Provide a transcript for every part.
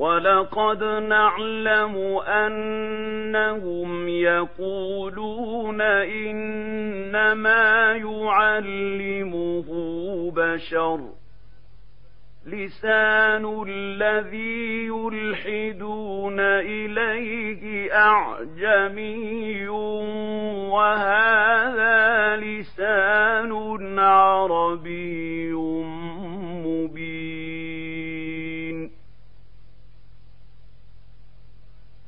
ولقد نعلم أنهم يقولون إنما يعلمه بشر لسان الذي يلحدون إليه أعجمي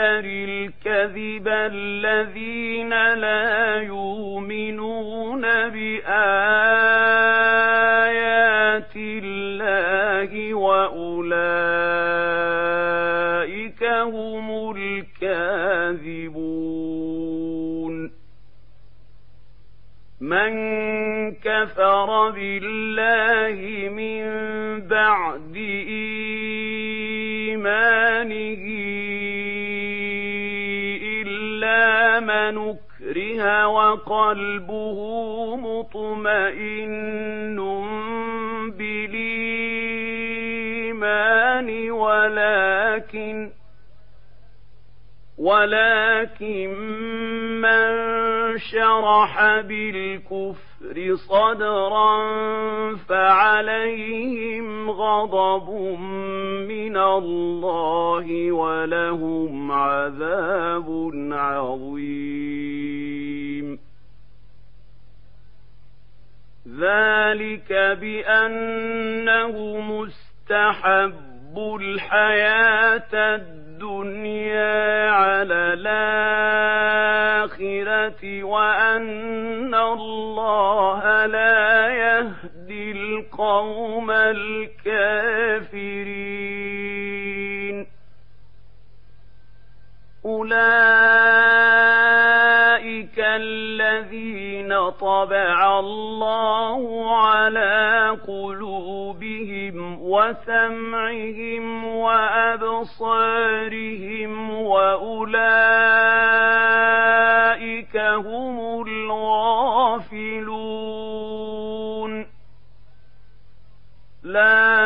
يفتري الكذب الذين لا يؤمنون بآيات الله وأولئك هم الكاذبون من كفر بالله من بعد إلا من أكره وقلبه مطمئن بالإيمان ولكن ولكن من شرح بالكفر صدرا فعليهم غضب من الله ولهم عذاب عظيم. ذلك بأنه مستحب الحياة الدنيا على الآخرة وأن الله لا يهدي القوم الكافرين. أولئك الذين طبع الله على قلوبهم وسمعهم وأبصارهم وأولئك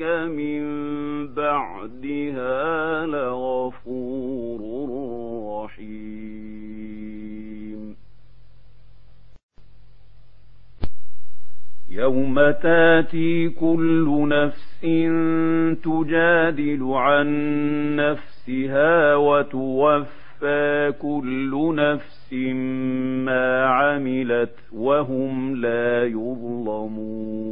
ربك من بعدها لغفور رحيم. يوم تاتي كل نفس تجادل عن نفسها وتوفى كل نفس ما عملت وهم لا يظلمون.